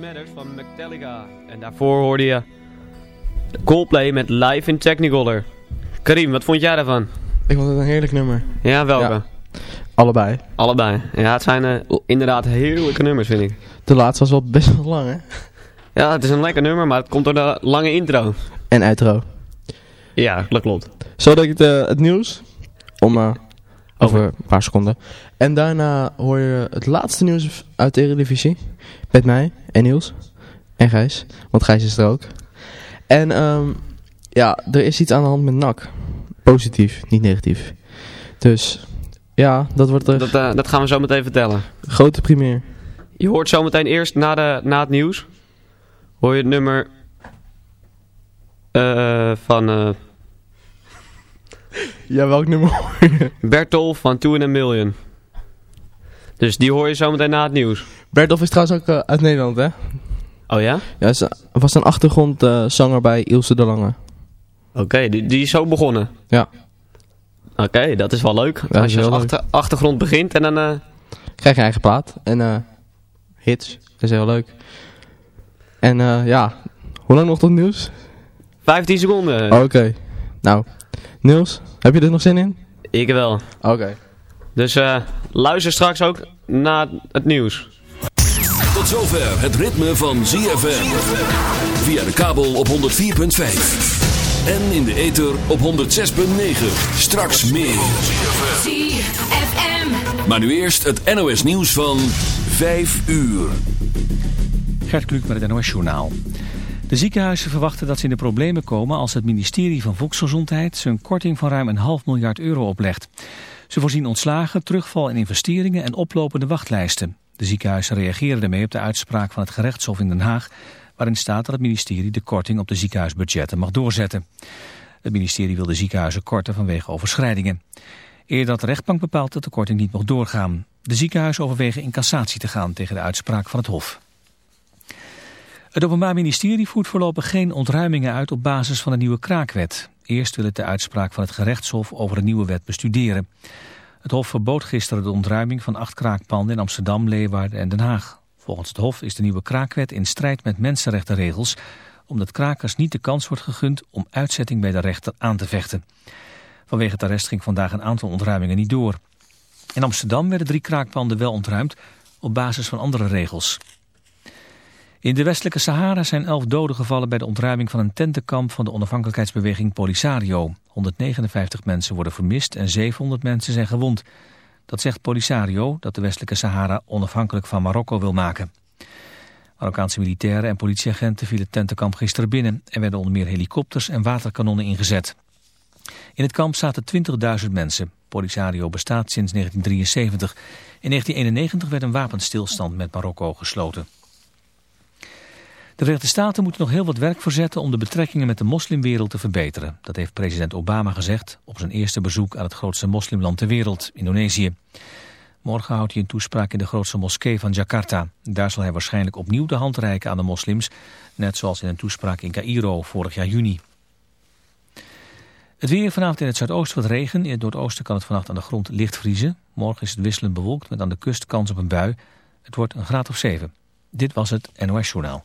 Matters van Metallica. En daarvoor hoorde je Coldplay met Live in Technicolor. Karim, wat vond jij daarvan? Ik vond het een heerlijk nummer. Ja, welke? Ja. Allebei. Allebei. Ja, het zijn eh, inderdaad heerlijke nummers, vind ik. De laatste was wel best wel lang, hè? Ja, het is een lekker nummer, maar het komt door de lange intro. En outro. Ja, dat klopt. Zo dat ik het, eh, het nieuws. Om eh, over een paar seconden. En daarna hoor je het laatste nieuws uit de Eredivisie. Met mij en Niels. En Gijs. Want Gijs is er ook. En ehm, ja, er is iets aan de hand met NAC. Positief, niet negatief. Dus ja, dat wordt een Dat, eh, dat gaan we zo meteen vertellen. grote primeur. Je hoort zo meteen eerst na, de, na het nieuws. Hoor je het nummer eh, van eh Ja, welk nummer hoor je? Bertol van Two in a Million. Dus die hoor je zo meteen na het nieuws. Bertolf is trouwens ook eh, uit Nederland, hè? Oh ja? Ja, hij was een achtergrondzanger bij Ilse de Lange. Oké, die, die is zo begonnen. Ja. Oké, dat is wel leuk. Ja, Als je als achter, achtergrond begint en dan... eh, Krijg je eigen plaat. En eh hits. Dat is heel leuk. En eh ja, hoe lang nog tot nieuws? 15 seconden. Oké. Nou, Niels, heb je er nog zin in? Ik wel. Oké. Dus eh, luister straks ook na het nieuws. Tot zover het ritme van ZFM. Via de kabel op 104.5. En in de ether op 106.9. Straks meer. ZFM. Maar nu eerst het NOS nieuws van 5 uur. Gert Kluk met het NOS Journaal. De ziekenhuizen verwachten dat ze in de problemen komen als het ministerie van Volksgezondheid zijn korting van ruim een half miljard euro oplegt. Ze voorzien ontslagen, terugval in investeringen en oplopende wachtlijsten. De ziekenhuizen reageren ermee op de uitspraak van het gerechtshof in Den Haag, waarin staat dat het ministerie de korting op de ziekenhuisbudgetten mag doorzetten. Het ministerie wil de ziekenhuizen korten vanwege overschrijdingen. Eerder had de rechtbank bepaald dat de korting niet mocht doorgaan. De ziekenhuizen overwegen in cassatie te gaan tegen de uitspraak van het hof. Het Openbaar Ministerie voert voorlopig geen ontruimingen uit op basis van de nieuwe kraakwet. Eerst wil het de uitspraak van het gerechtshof over een nieuwe wet bestuderen. Het hof verbood gisteren de ontruiming van acht kraakpanden in Amsterdam, Leeuwarden en Den Haag. Volgens het hof is de nieuwe kraakwet in strijd met mensenrechtenregels... omdat krakers niet de kans wordt gegund om uitzetting bij de rechter aan te vechten. Vanwege het arrest ging vandaag een aantal ontruimingen niet door. In Amsterdam werden drie kraakpanden wel ontruimd op basis van andere regels. In de westelijke Sahara zijn elf doden gevallen bij de ontruiming van een tentenkamp van de onafhankelijkheidsbeweging Polisario. 159 mensen worden vermist en 700 mensen zijn gewond. Dat zegt Polisario dat de westelijke Sahara onafhankelijk van Marokko wil maken. Marokkaanse militairen en politieagenten vielen het tentenkamp gisteren binnen en werden onder meer helikopters en waterkanonnen ingezet. In het kamp zaten 20.000 mensen. Polisario bestaat sinds 1973. In 1991 werd een wapenstilstand met Marokko gesloten. De Verenigde Staten moeten nog heel wat werk verzetten om de betrekkingen met de moslimwereld te verbeteren. Dat heeft president Obama gezegd op zijn eerste bezoek aan het grootste moslimland ter wereld, Indonesië. Morgen houdt hij een toespraak in de grootste moskee van Jakarta. Daar zal hij waarschijnlijk opnieuw de hand reiken aan de moslims, net zoals in een toespraak in Cairo vorig jaar juni. Het weer vanavond in het zuidoosten wat regen. In het noordoosten kan het vannacht aan de grond licht vriezen. Morgen is het wisselend bewolkt met aan de kust kans op een bui. Het wordt een graad of 7. Dit was het NOS Journaal.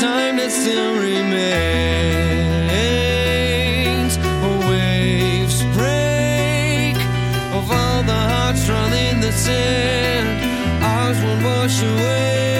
time that still remains. Waves break of all the hearts in the sand. Ours will wash away.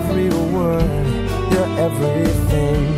every word, your everything.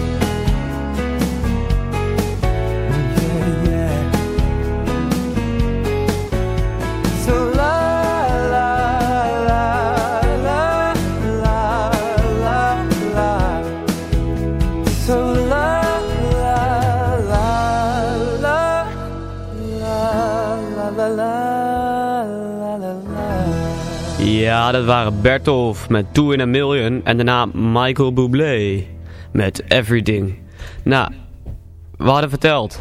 Dat waren Bertolf met Two in a Million en daarna Michael Bublé met Everything. Nou, we hadden verteld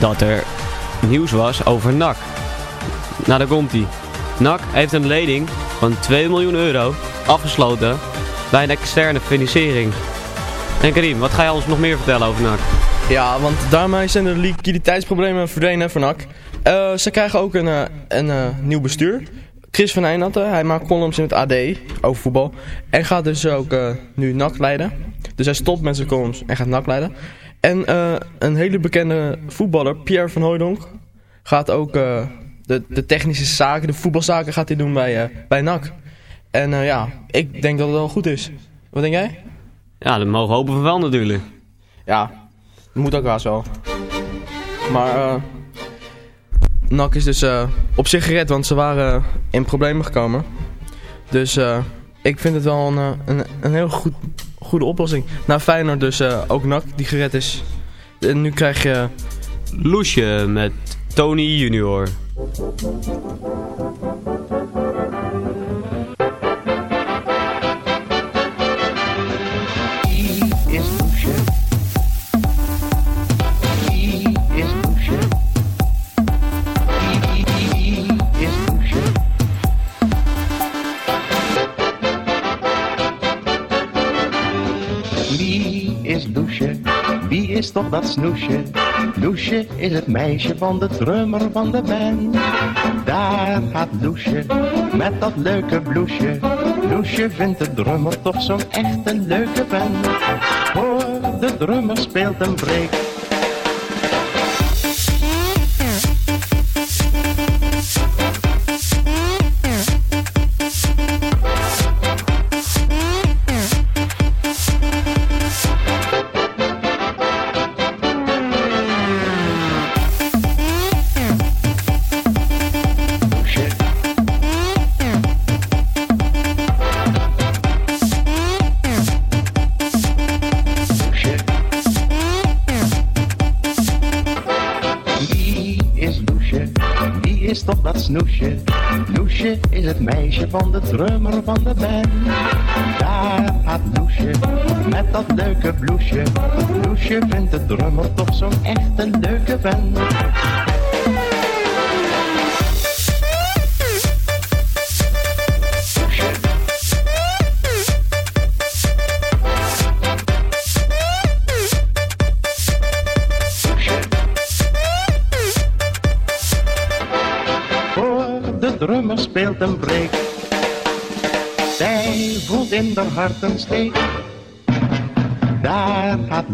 dat er nieuws was over NAC. Nou, daar komt ie. NAC heeft een lening van 2 miljoen euro afgesloten bij een externe financiering. En Karim, wat ga je ons nog meer vertellen over NAC? Ja, want daarmee zijn de liquiditeitsproblemen verdwenen voor NAC. Eh, ze krijgen ook een, eh, een eh, nieuw bestuur. Chris van Eijnatten, hij maakt columns in het AD over voetbal. En gaat dus ook eh, nu NAC leiden. Dus hij stopt met zijn columns en gaat NAC leiden. En eh, een hele bekende voetballer, Pierre van Hooydonk, gaat ook eh, de, de technische zaken, de voetbalzaken gaat hij doen bij, bij NAC. En ja, ik denk dat het wel goed is. Wat denk jij? Ja, dat mogen we hopen van wel natuurlijk. Ja, moet ook wel zo. Maar eh NAC is dus eh, op zich gered, want ze waren in problemen gekomen. Dus eh, ik vind het wel een, eh, een, een heel goed, goede oplossing. Na Feyenoord dus ook NAC die gered is. En nu krijg je... Loesje met Tony Junior. Is toch dat snoesje? Loesje is het meisje van de drummer van de band. Daar gaat Loesje met dat leuke bloesje. Loesje vindt de drummer toch zo'n echt een leuke band. Hoor, de drummer speelt een break. Je vindt de drummer toch zo'n echt een leuke vent. drummer speelt een break. Zij voelt in haar hart een steek.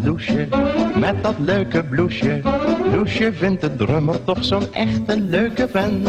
Loesje, met dat leuke bloesje. Loesje vindt de drummer toch zo'n echte leuke vent.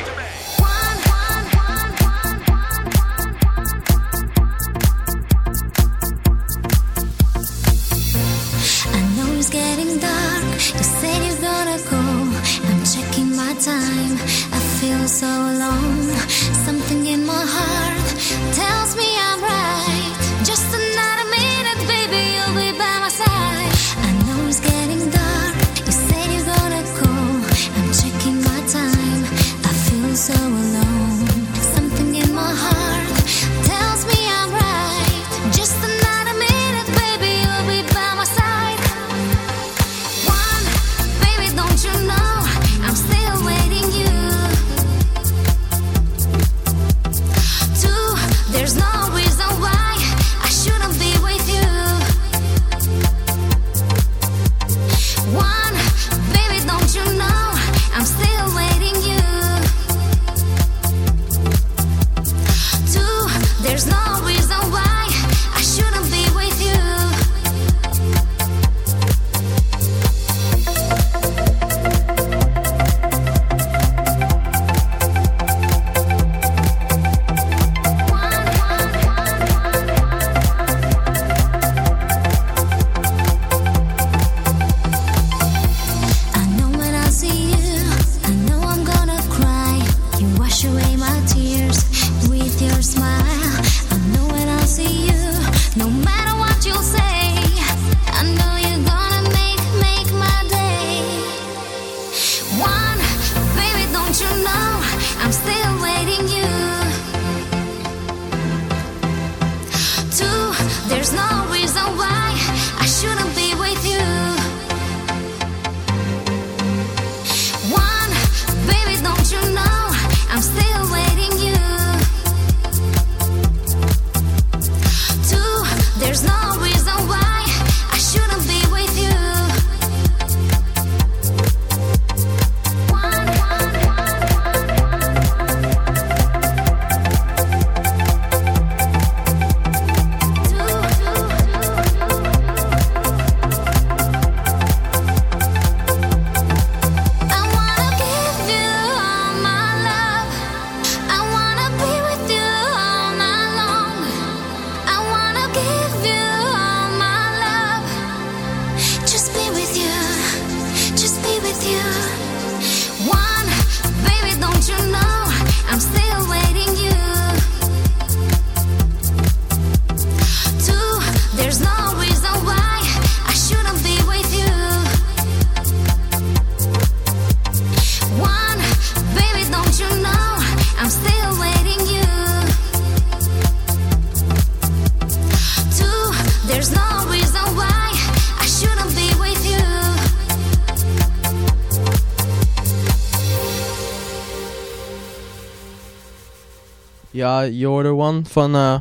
Je hoorde One van uh,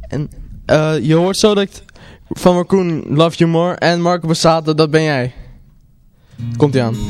En eh, je hoort zo dat van Raccoon Love You More en Marco Bassato, dat ben jij. Komt ie aan.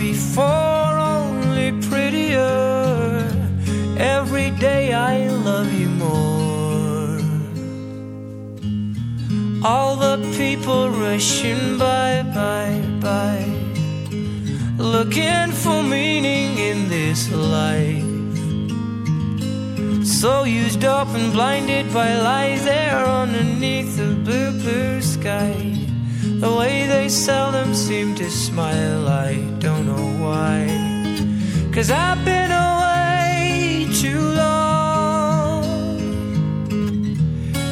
Before, only prettier. Every day I love you more. All the people rushing by, by, by, looking for meaning in this life. So used up and blinded by lies there underneath the blue, blue sky. The way they seldom seem to smile, I don't know why. Cause I've been away too long.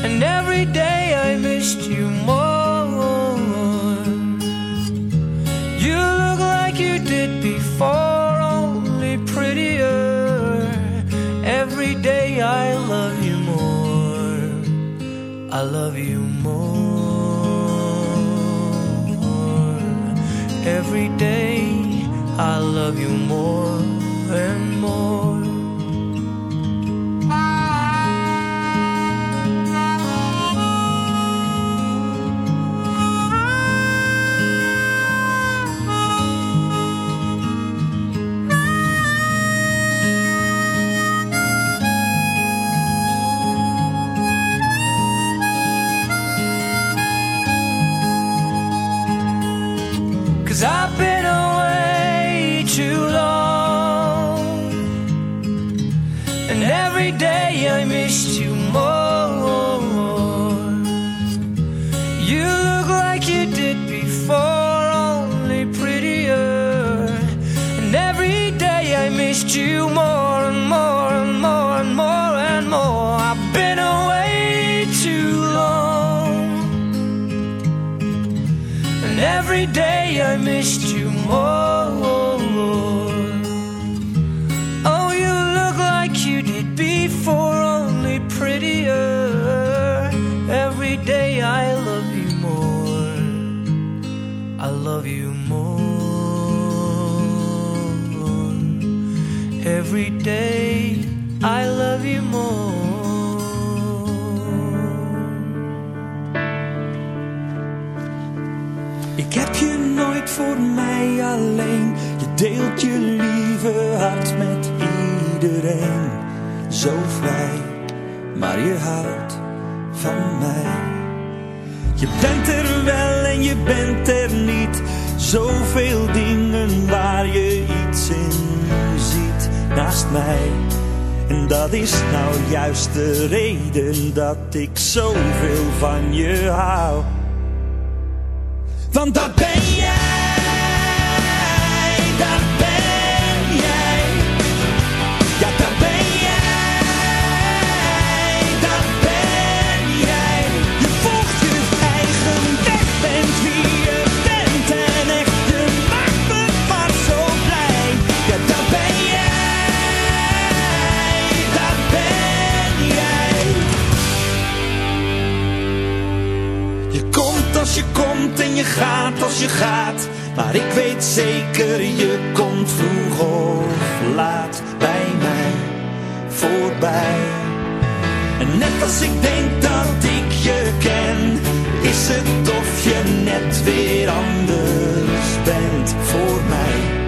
And every day I missed you more. You look like you did before, only prettier. Every day I love you more. I love you more. Every day I love you more and deelt je lieve hart met iedereen. Zo vrij, maar je houdt van mij. Je bent er wel en je bent er niet. Zoveel dingen waar je iets in ziet naast mij. En dat is nou juist de reden dat ik zoveel van je hou. Want dat ben Maar ik weet zeker, je komt vroeg of laat bij mij voorbij. En net als ik denk dat ik je ken, is het of je net weer anders bent voor mij.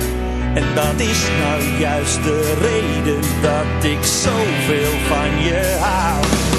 En dat is nou juist de reden dat ik zoveel van je hou.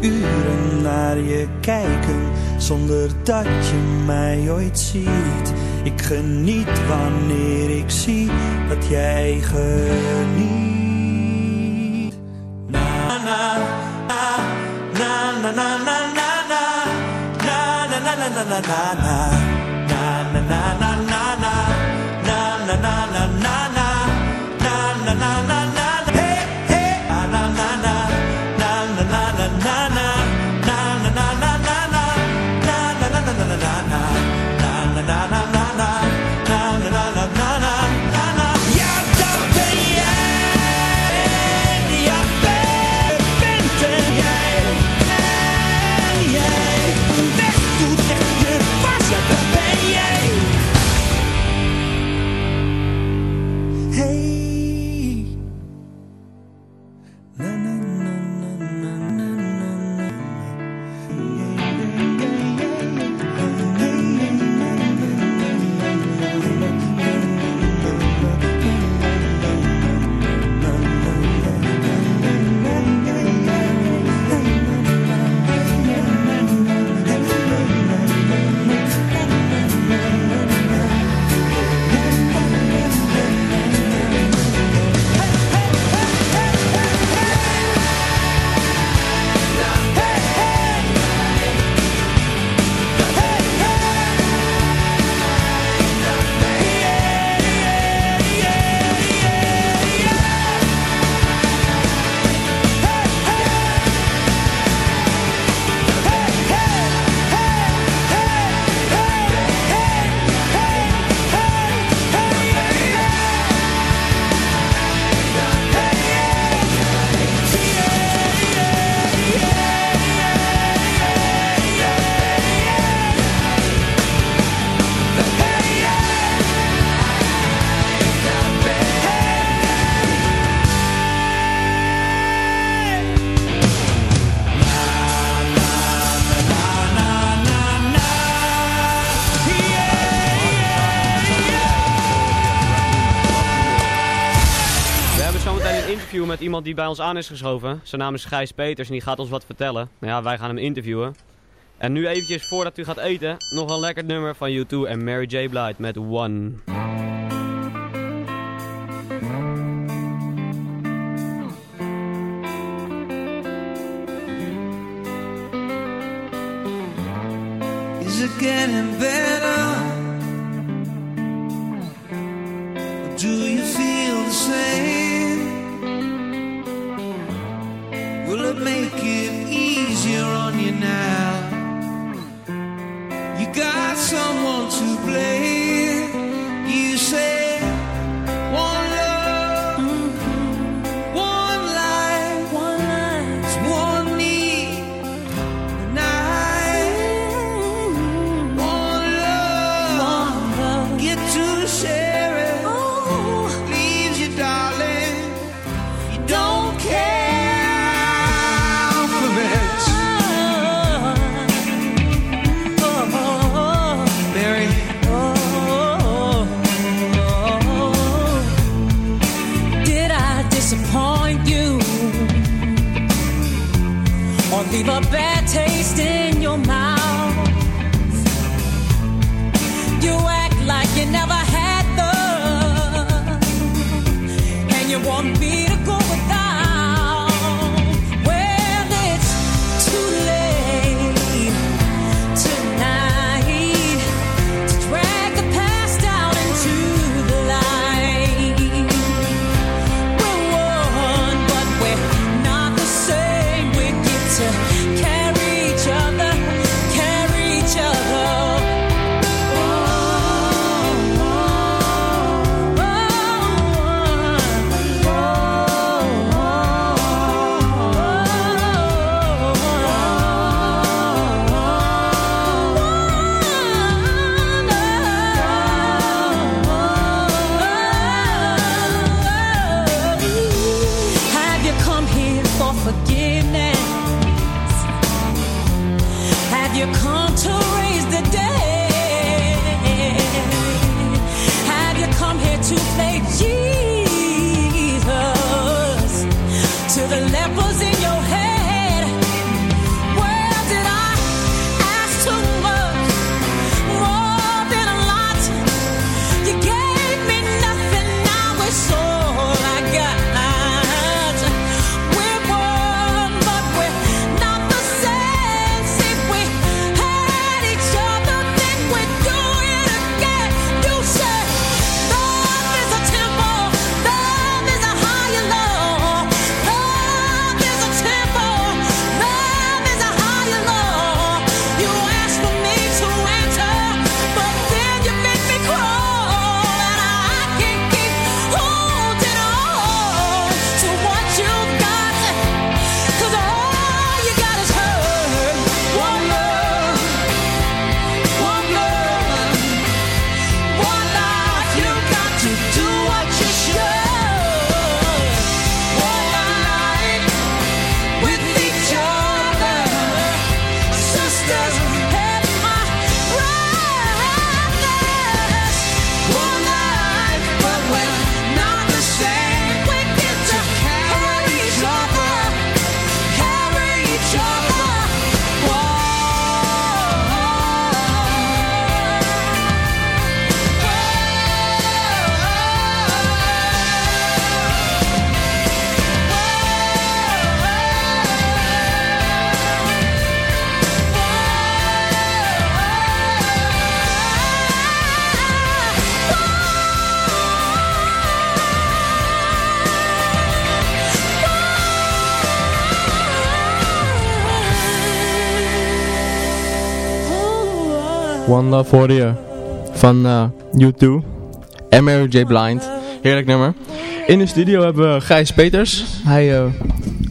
uren naar je kijken zonder dat je mij ooit ziet. Ik geniet wanneer ik zie dat jij geniet. Na na na na na na na na na na na na na na na die bij ons aan is geschoven. Zijn naam is Gijs Peters en die gaat ons wat vertellen. Nou ja, wij gaan hem interviewen. En nu eventjes voordat u gaat eten, nog een lekker nummer van U2 en Mary J. Blight met One. Is better? One Love You van eh, U2 en Mary J. Blind. Heerlijk nummer. In de studio hebben we Gijs Peters. Hij eh,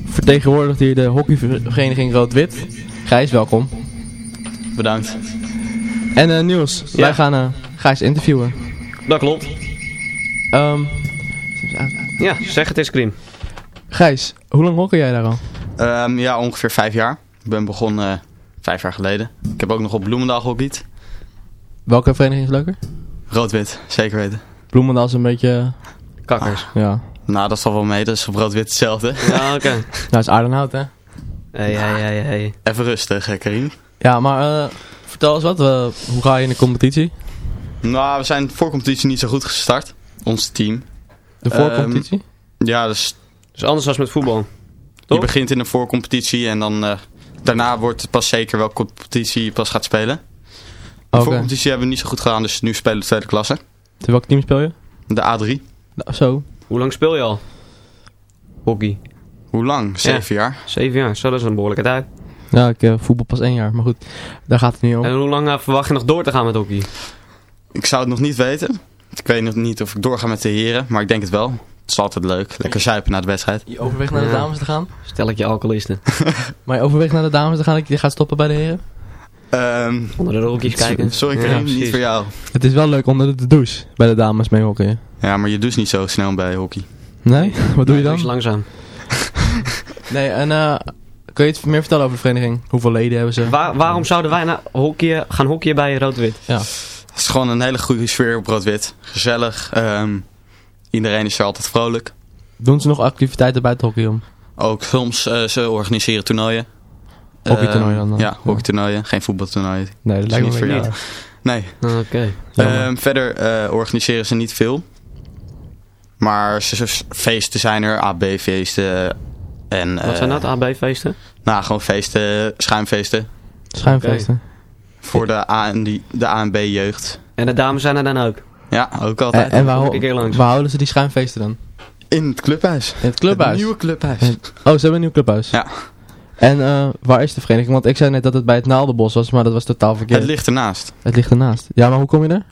vertegenwoordigt hier de hockeyvereniging Rood-Wit. Gijs, welkom. Bedankt. En eh, Niels, wij gaan eh Gijs interviewen. Dat klopt. Ehm, Ja, zeg het eens, Krim. Gijs, hoe lang hockey jij daar al? Ehm, ja, ongeveer vijf jaar. Ik ben begonnen eh, vijf jaar geleden. Ik heb ook nog op Bloemendaal gehockeyd. Welke vereniging is leuker? Rood-wit, zeker weten. Bloemendaal is een beetje... Kakkers. Ja. Nou, dat valt wel mee. Dat is op rood-wit hetzelfde. Ja, oké. Nou, is Aardenhout, hè? Hey, hey, hey, hey. Even rustig, hè, Karim. Ja, maar eh, vertel eens wat. eh, hoe ga je in de competitie? Nou, we zijn voor competitie niet zo goed gestart. Ons team. De voorcompetitie? Ehm, ja, dus... Dus anders dan met voetbal. Je begint in de voorcompetitie en dan... eh, daarna wordt het pas zeker welke competitie je pas gaat spelen. De Oké. voorcompetitie hebben we niet zo goed gedaan, dus nu spelen we de tweede klasse. Tegen welk team speel je? De A3. Nou, zo. Hoe lang speel je al? Hockey. Hoe lang? Zeven jaar. Zeven jaar, zo dat is een behoorlijke tijd. Ja, ik eh, voetbal pas één jaar, maar goed. Daar gaat het niet om. En hoe lang eh, verwacht je nog door te gaan met hockey? Ik zou het nog niet weten. Ik weet nog niet of ik doorga met de heren, maar ik denk het wel. Het is altijd leuk. Lekker zuipen na de wedstrijd. Je overweegt naar de dames te gaan? Stel ik je alcoholisten. Maar je overweegt naar de dames te gaan dat je gaat stoppen bij de heren? Ehm, Onder de rokjes kijken. Sorry Ja, Karim, niet precies. voor jou. Het is wel leuk onder de douche bij de dames mee hockeyen. Ja, maar je doet niet zo snel bij hockey. Nee? Wat doe je Doe dan? langzaam. Nee, en eh, kun je iets meer vertellen over de vereniging? Hoeveel leden hebben ze? Waar- waarom zouden wij nou hockeyen, gaan hockeyen bij Rood-Wit? Ja. Het is gewoon een hele goede sfeer op rood-wit. Gezellig. ehm, iedereen is er altijd vrolijk. Doen ze nog activiteiten buiten hockey om? Ook soms eh, ze organiseren toernooien. Hockeytoernooien Ehm, dan? Ja, hockeytoernooien. Geen voetbaltoernooien. Nee, dat lijkt niet me voor. Nee. Oké. Ehm, verder eh, organiseren ze niet veel. Maar feesten zijn er, AB-feesten. En, Wat zijn dat, AB-feesten? Nou, gewoon feesten, schuimfeesten. Schuimfeesten. Voor de, AN, die- de ANB-jeugd. En de dames zijn er dan ook? Ja, ook En, altijd. en waar, waar houden ze die schuimfeesten dan? In het clubhuis. In het clubhuis? Het nieuwe clubhuis. En- oh, ze hebben een nieuw clubhuis? Ja. En eh, waar is de vereniging? Want ik zei net dat het bij het Naaldenbos was, maar dat was totaal verkeerd. Het ligt ernaast. Het ligt ernaast. Ja, maar hoe kom je er?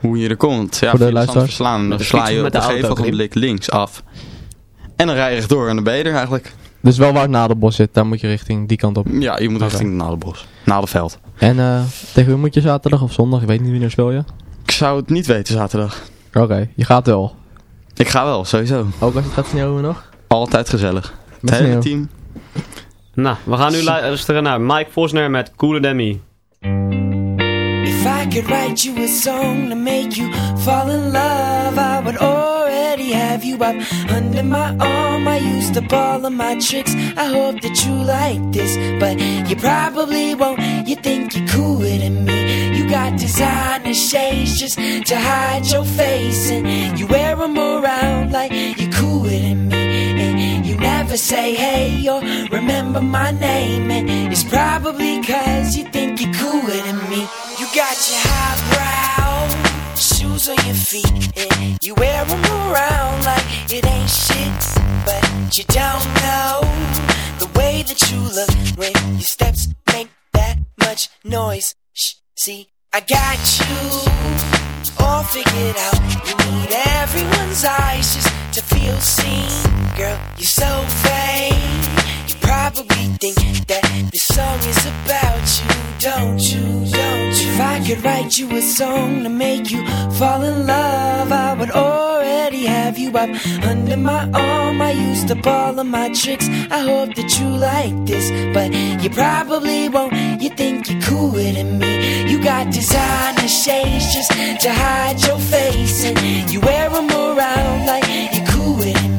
Hoe je er komt. Ja, Voor de luisteraars? Zandverslaan. Met Dan de sla je op een de gegeven auto, ogenblik links af. En dan rij je rechtdoor en dan ben je er eigenlijk. Dus wel waar het Naaldenbos zit, daar moet je richting die kant op. Ja, je moet richting Nadelbos. Nadelveld. En eh, tegen wie moet je zaterdag of zondag? Ik weet niet wanneer speel je. Ik zou het niet weten zaterdag. Oké, je gaat wel. Ik ga wel, sowieso. Ook als het gaat sneeuwen nog? Altijd gezellig. Met het hele sneeuw. team. Nou, we gaan nu luisteren naar Mike Vosner met Cooler Than Me. If I could write you a song to make you fall in love, I would already have you up under my arm. I used up all of my tricks. I hope that you like this, but you probably won't. You think you're cooler than me. You got designer shades just to hide your face, and you wear them around like you're cooler than me. Never say hey or remember my name, and it's probably cause you think you're cooler than me. You got your highbrow shoes on your feet, and you wear them around like it ain't shit. But you don't know the way that you look when your steps make that much noise. Shh, see, I got you all figured out. You need everyone's eyes just to feel seen. Girl, you're so vain. You probably think that this song is about you, don't you? Don't you? If I could write you a song to make you fall in love, I would already have you up under my arm. I used up all of my tricks. I hope that you like this, but you probably won't. You think you're cooler than me. You got designer shades just to hide your face, and you wear them around like you're cooler than me.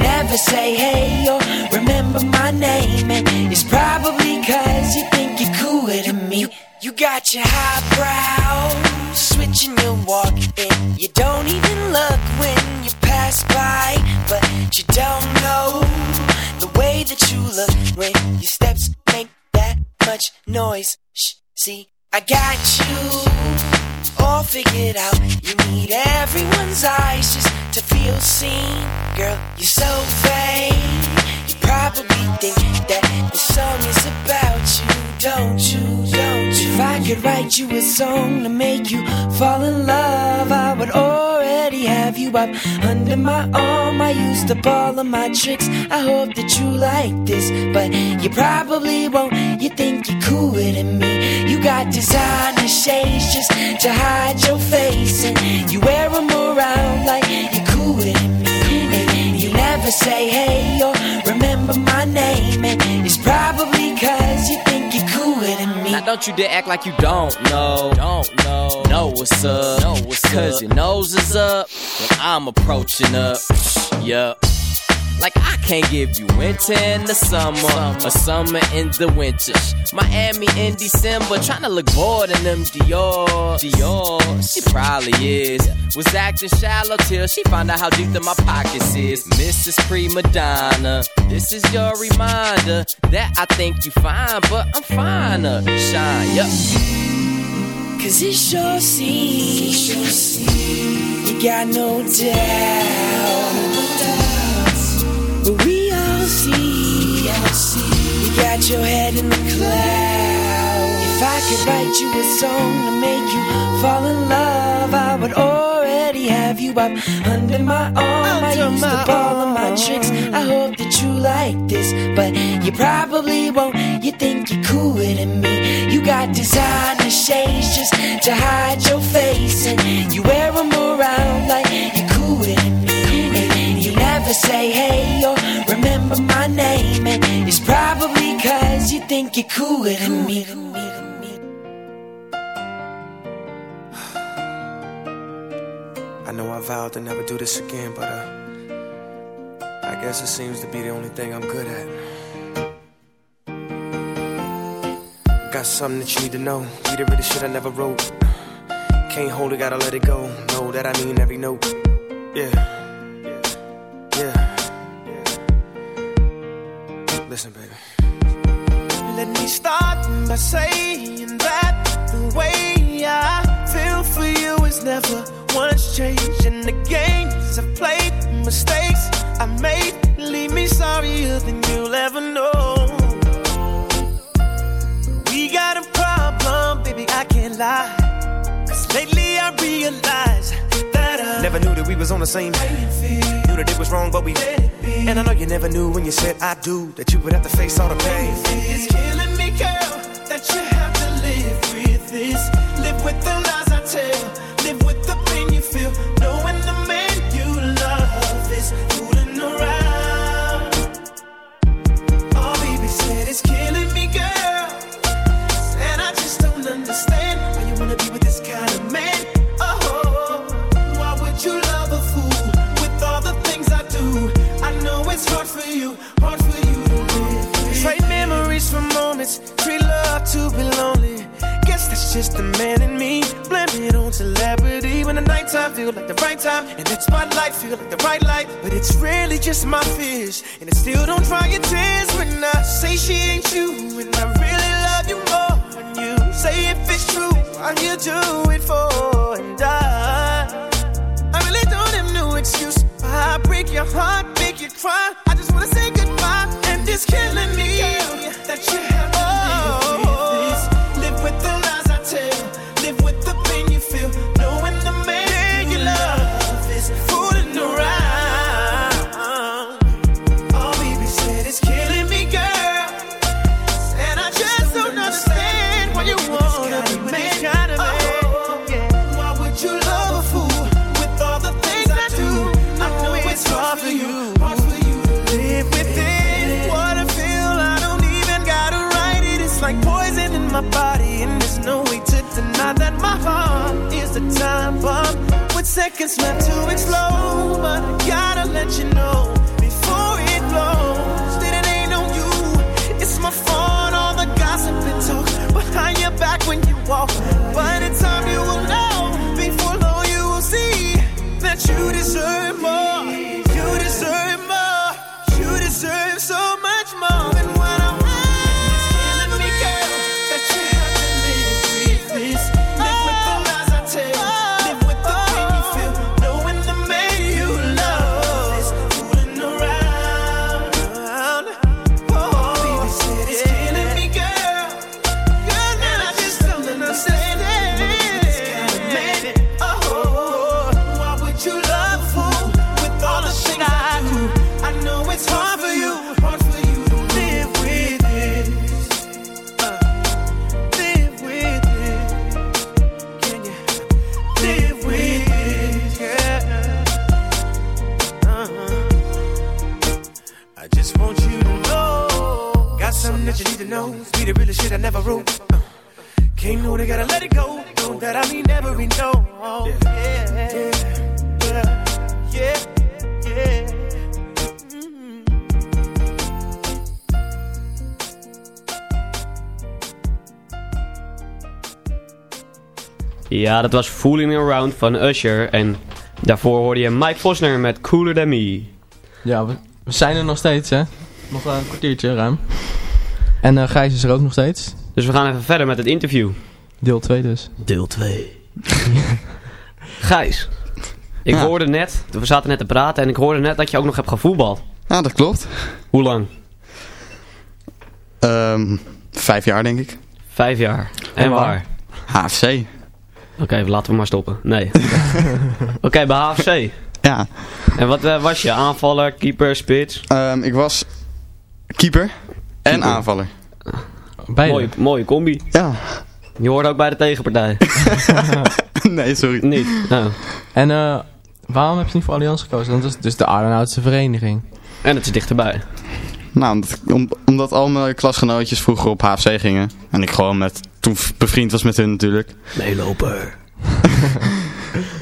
Never say hey or remember my name, and it's probably cause you think you're cooler than me. You got your highbrow switching your walk, and you don't even look when you pass by, but you don't know the way that you look when your steps make that much noise. Shh, see, I got you all figured out. You need everyone's eyes just to feel seen. Girl, you're so vain. Probably think that the song is about you, don't you, don't you? If I could write you a song to make you fall in love, I would already have you up under my arm. I used up all of my tricks. I hope that you like this, but you probably won't. You think you're cooler than me. You got designer shades just to hide your face, and you wear them around like you're cooler than me. And you never say hey or remember my name, and it's probably cause you think you're cooler than me. Now don't you dare act like you don't know. Don't know. Know what's up. Know what's Cause your nose is up when I'm approaching up. Yup. Like I can't give you winter in the summer or summer in the winter. Miami in December, trying to look bored in them Dior. Dior, she probably is. Was acting shallow till she found out how deep in my pockets is. Mrs. Prima Donna, this is your reminder that I think you fine, but I'm finer. Shine, yup. Cause it sure seems you got no doubt. But we all see you got your head in the clouds. If I could write you a song to make you fall in love, I would already have you up under my arm. I used up all of my tricks. I hope that you like this, but you probably won't. You think you're cooler than me. You got designer shades just to hide your face, and you wear them around like you're cooler than me. Never say hey or remember my name, and it's probably cause you think you're cooler than me. I know I vowed to never do this again, but uh, I guess it seems to be the only thing I'm good at. Got something that you need to know. Read the shit I never wrote. Can't hold it, gotta let it go. Know that I mean every note. Yeah. We was on the same page. Knew that it was wrong, but we And I know you never knew when you said I do that you would have to face all the pain. It's killing me, girl, that you have to live with this. Live with the lies I tell. Time and that spotlight feel like the right light. But it's really just my fears, and it still don't dry your tears when I say she ain't you, and I really love you more. And you say if it's true, I'll do it for and I. I really don't have no excuse. I break your heart, make you cry. I just wanna say goodbye, and it's killing me Ja, dat was Fooling Around van Usher. En daarvoor hoorde je Mike Vosner met Cooler Than Me. Ja, we, we zijn er nog steeds, hè? Nog een kwartiertje ruim. En eh Gijs is er ook nog steeds. Dus we gaan even verder met het interview. Deel 2 dus. Deel 2. Gijs, ik Ja. hoorde net, we zaten net te praten en ik hoorde net dat je ook nog hebt gevoetbald. Ja, dat klopt. Hoe lang? Ehm, vijf jaar denk ik. Vijf jaar. En, En waar? waar? HFC. Oké, laten we maar stoppen. Nee. Oké, bij HFC. Ja. En wat eh, was je? Aanvaller, keeper, spits? Ehm, ik was keeper en aanvaller. Mooie, mooie combi. Ja. Je hoort ook bij de tegenpartij. nee, sorry. Niet. Nou. En eh, waarom heb je niet voor Allianz gekozen? Want dat is dus de Aardenautse vereniging. En het is dichterbij. Nou, omdat, om- omdat al mijn klasgenootjes vroeger op HFC gingen. En ik gewoon met, toen bevriend was met hun natuurlijk. Meeloper.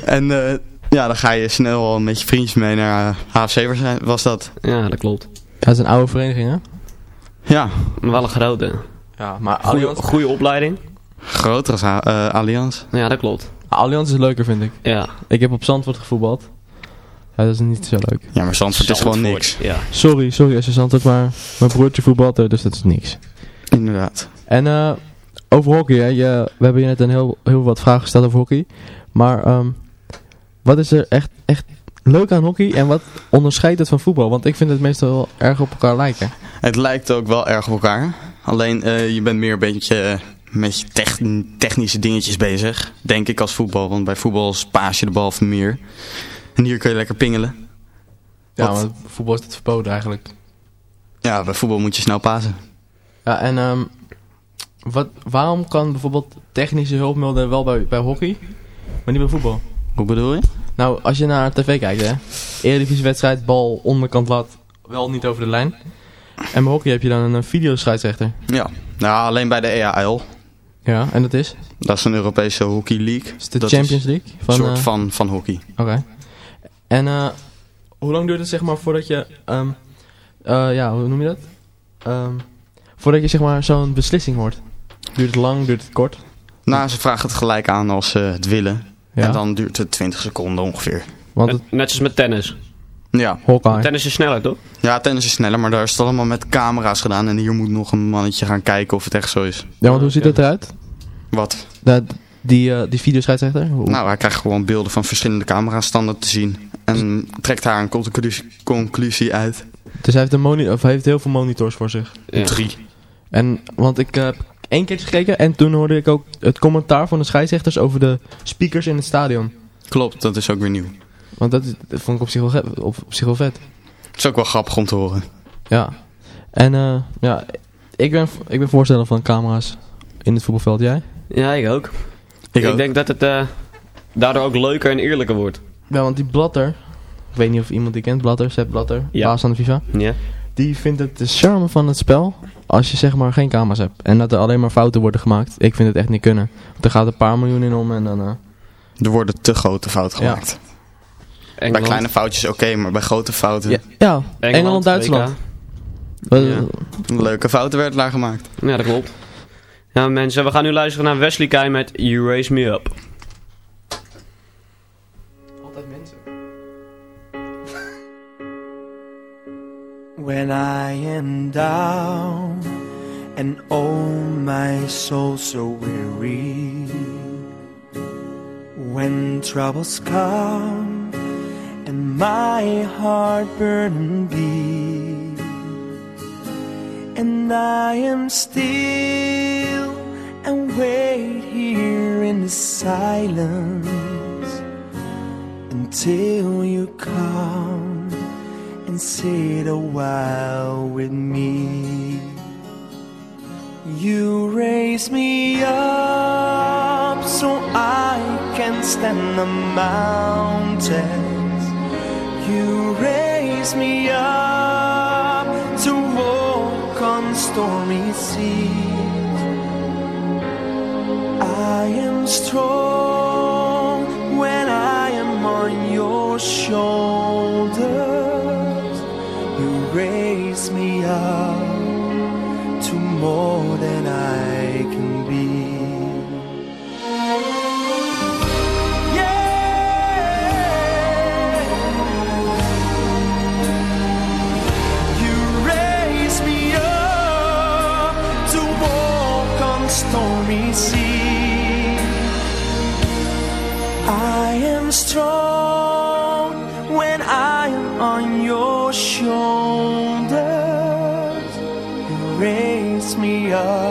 En eh, ja, dan ga je snel al met je vriendjes mee naar eh, HFC was, was dat. Ja, dat klopt. Dat is een oude vereniging, hè? Ja. Maar wel een grote. Ja, maar Allianz, goede opleiding. Groter als eh, Allianz. Ja, dat klopt. Allianz is leuker, vind ik. Ja. Ik heb op Zandvoort gevoetbald. Ja, dat is niet zo leuk. Ja, maar Zandvoort is gewoon Zandvoort, niks. Ja. Sorry, sorry als je Zandvoort, maar mijn broertje voetbalt er, dus dat is niks. Inderdaad. En eh, over hockey, hè. Je, we hebben je net een heel, heel wat vragen gesteld over hockey. Maar ehm, wat is er echt, echt leuk aan hockey en wat onderscheidt het van voetbal? Want ik vind het meestal wel erg op elkaar lijken. Het lijkt ook wel erg op elkaar. Alleen eh, je bent meer een beetje eh, met je tech- technische dingetjes bezig. Denk ik als voetbal. Want bij voetbal spaas je de bal van meer. En hier kun je lekker pingelen. Ja, Wat- want voetbal is het verboden eigenlijk. Ja, bij voetbal moet je snel pasen. Ja, en ehm, wat, waarom kan bijvoorbeeld technische hulpmiddelen wel bij, bij hockey, maar niet bij voetbal? Hoe bedoel je? Nou, als je naar tv kijkt, hè. Eredivisiewedstrijd, bal onderkant lat, wel niet over de lijn. En bij hockey heb je dan een, videoscheidsrechter. Ja. Nou, alleen bij de EAL. Ja, en dat is? Dat is een Europese hockey league. Is de dat Champions League? Een Van, soort eh, van, van hockey. Oké. En eh, hoe lang duurt het zeg maar voordat je, ehm, eh, ja, hoe noem je dat? Ehm, voordat je zeg maar zo'n beslissing hoort? Duurt het lang, duurt het kort? Nou, ze vragen het gelijk aan als ze het willen. Ja. En dan duurt het 20 seconden ongeveer. Want Net, net zoals met tennis. Ja. Hawkeye. Tennis is sneller, toch? Ja, tennis is sneller, maar daar is het allemaal met camera's gedaan. En hier moet nog een mannetje gaan kijken of het echt zo is. Ja, want hoe ziet het eruit? Wat? Dat, die, eh die videoscheidsrechter? Nou, hij krijgt gewoon beelden van verschillende camera's standaard te zien. En trekt daar een conclusie, conclusie uit. Dus hij heeft, een moni of hij heeft heel veel monitors voor zich. Ja. Drie. En, want ik eh, heb één keertje gekeken en toen hoorde ik ook het commentaar van de scheidsrechters over de speakers in het stadion. Klopt, dat is ook weer nieuw. Want dat, is- dat vond ik op zich wel, ge- op, op zich wel vet. Het is ook wel grappig om te horen. Ja. En eh, ja, ik ben, ik ben voorstander van camera's in het voetbalveld. Jij? Ja, ik ook. Ik Ik, ook. denk dat het eh, daardoor ook leuker en eerlijker wordt. Ja, want die Blatter, ik weet niet of iemand die kent, Blatter, Sepp Blatter, Ja. baas van de FIFA. Ja. Die vindt het de charme van het spel als je zeg maar geen camera's hebt. En dat er alleen maar fouten worden gemaakt. Ik vind het echt niet kunnen. Want er gaat een paar miljoen in om en dan... eh, Er worden te grote fouten Ja. gemaakt. Bij Engeland, kleine foutjes oké, maar bij grote fouten... ja, ja, Engeland, Duitsland. WK. Wat- Ja. Leuke fouten werden daar gemaakt. Ja, dat klopt. Ja, mensen, we gaan nu luisteren naar Wesley Kai met You Raise Me Up. When I am down and oh my soul so weary. When troubles come and my heart burn deep And I am still and wait here in the silence Until you come sit a while with me. You raise me up so I can stand the mountains. You raise me up to walk on stormy seas. I am strong when I am on your shoulders. out to more than I can be. stormy. I am strong when I am on your. are.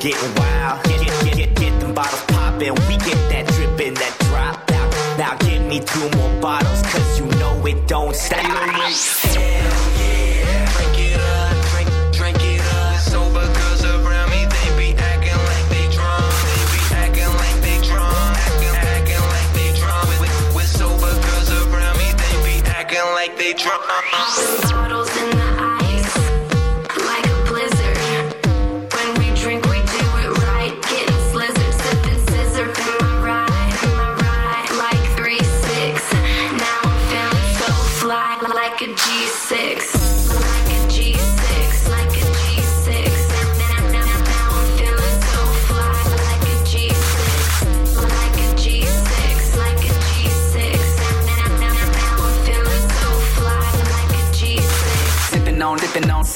getting wild. Get, get, get, get, get them bottles poppin'. We get that drippin', that drop out. Now give me two more bottles, cause you know it don't stop. Hell yeah. Drink it up, drink, it up. Sober girls around me, they be acting like they drunk. They be like they drunk. Like they drunk. With, sober girls around me, they be like they drunk. Bottles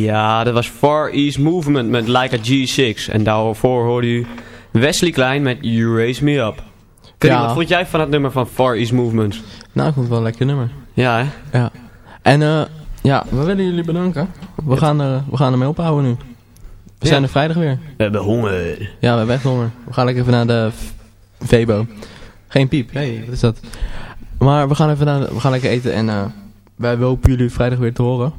Ja, dat was Far East Movement met Like a G6. En daarvoor hoorde u Wesley Klein met You Raise Me Up. Ja. wat vond jij van het nummer van Far East Movement? Nou, ik vond het wel een lekker nummer. Ja, hè? Ja. En eh, ja, we willen jullie bedanken. We gaan, er, we gaan ermee ophouden nu. We zijn er vrijdag weer. We hebben honger. Ja, we hebben echt honger. We gaan lekker even naar de Vebo. Geen piep. hey, wat is dat? Maar we gaan even naar de- we gaan lekker eten en eh, wij hopen jullie vrijdag weer te horen.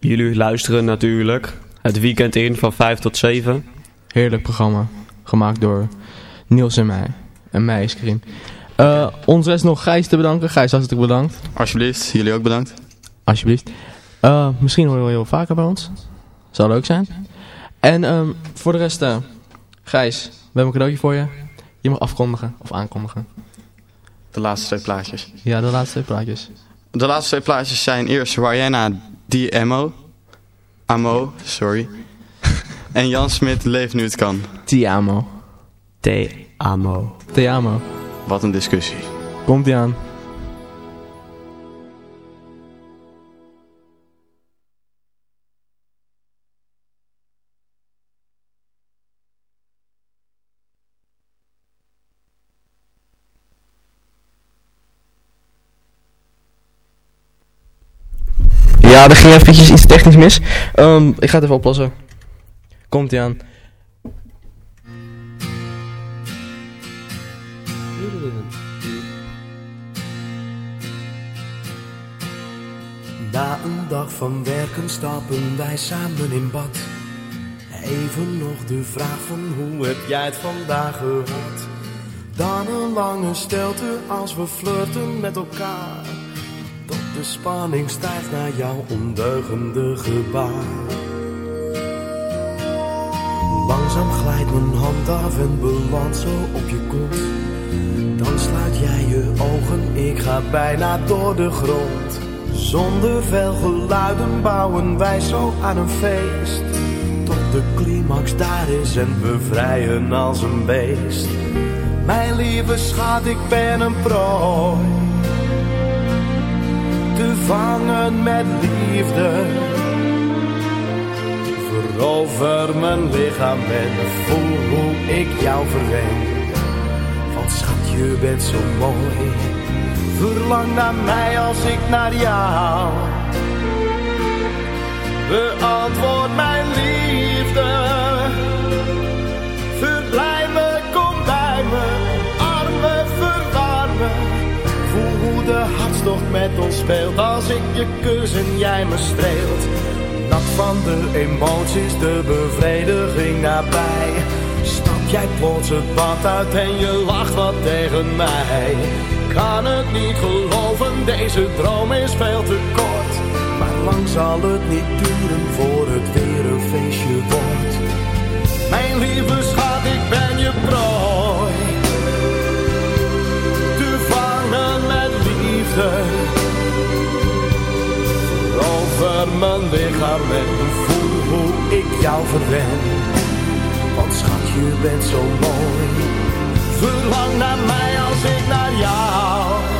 Jullie luisteren natuurlijk het weekend in van 5 tot 7. Heerlijk programma. Gemaakt door Niels en mij. En mij is Karim. Eh, ons rest nog Gijs te bedanken. Gijs, hartstikke bedankt. Alsjeblieft, jullie ook bedankt. Alsjeblieft. Eh, misschien hoor je wel heel vaker bij ons. Zou leuk zijn. En ehm, voor de rest, eh, Gijs, we hebben een cadeautje voor je. Je mag afkondigen of aankondigen. De laatste twee plaatjes. Ja, de laatste twee plaatjes. De laatste twee plaatjes zijn eerst Rihanna DMO. Amo, sorry. en Jan Smit, Leef nu het kan. Ti amo. Te amo. Te amo. Wat een discussie. Komt ie aan. Ja, er ging eventjes iets technisch mis. Ehm, ik ga het even oplossen. Komt ie aan. Na een dag van werken stappen wij samen in bad. Even nog de vraag van hoe heb jij het vandaag gehad? Dan een lange stilte als we flirten met elkaar. De spanning stijgt naar jouw ondeugende gebaar. Langzaam glijdt mijn hand af en belandt zo op je kont. Dan sluit jij je ogen, ik ga bijna door de grond. Zonder veel geluiden bouwen wij zo aan een feest. Tot de climax daar is en we vrijen als een beest. Mijn lieve schat, ik ben een prooi. Te vangen met liefde. Verover mijn lichaam en voel hoe ik jou verwen. Want schat, je bent zo mooi. Verlang naar mij als ik naar jou. Beantwoord mijn liefde. Hartstocht met ons speelt. Als ik je kus en jij me streelt. Nat van de emoties, de bevrediging nabij. Stap jij plots het bad uit en je lacht wat tegen mij. Kan het niet geloven, deze droom is veel te kort. Maar lang zal het niet duren voor het weer een feestje wordt. Mijn lieve schat, ik ben je prooi. Over mijn lichaam en voel hoe ik jou verwen. Want schat, je bent zo mooi. Verlang naar mij als ik naar jou.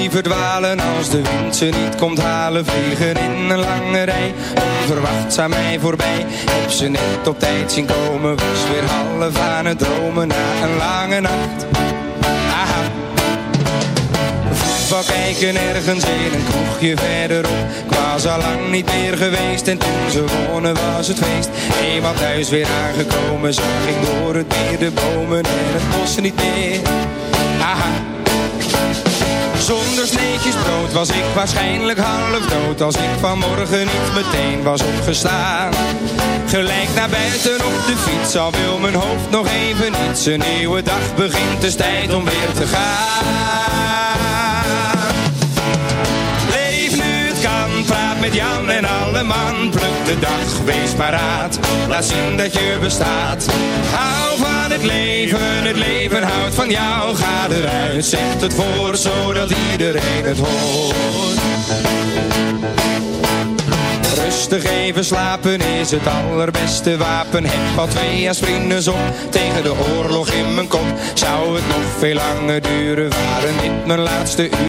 die verdwalen als de wind ze niet komt halen. Vliegen in een lange rij, onverwacht zijn mij voorbij. Heb ze net op tijd zien komen, was weer half aan het dromen na een lange nacht. Aha. Voetbal kijken ergens in een kroegje verderop. Ik was al lang niet meer geweest en toen ze wonen was het feest. Eenmaal thuis weer aangekomen, zag ik door het meer de bomen en het bos niet meer. Zonder sneetjes brood was ik waarschijnlijk half dood Als ik vanmorgen niet meteen was opgestaan. Gelijk naar buiten op de fiets Al wil mijn hoofd nog even niets Een nieuwe dag begint, is tijd om weer te gaan met Jan en alle man. Pluk de dag, wees paraat. Laat zien dat je bestaat. Hou van het leven, het leven houdt van jou. Ga eruit, zet het voor Zodat iedereen het hoort. Rustig even slapen is het allerbeste wapen. Heb al twee aspirines op tegen de oorlog in mijn kop. Zou het nog veel langer duren, waren dit mijn laatste uur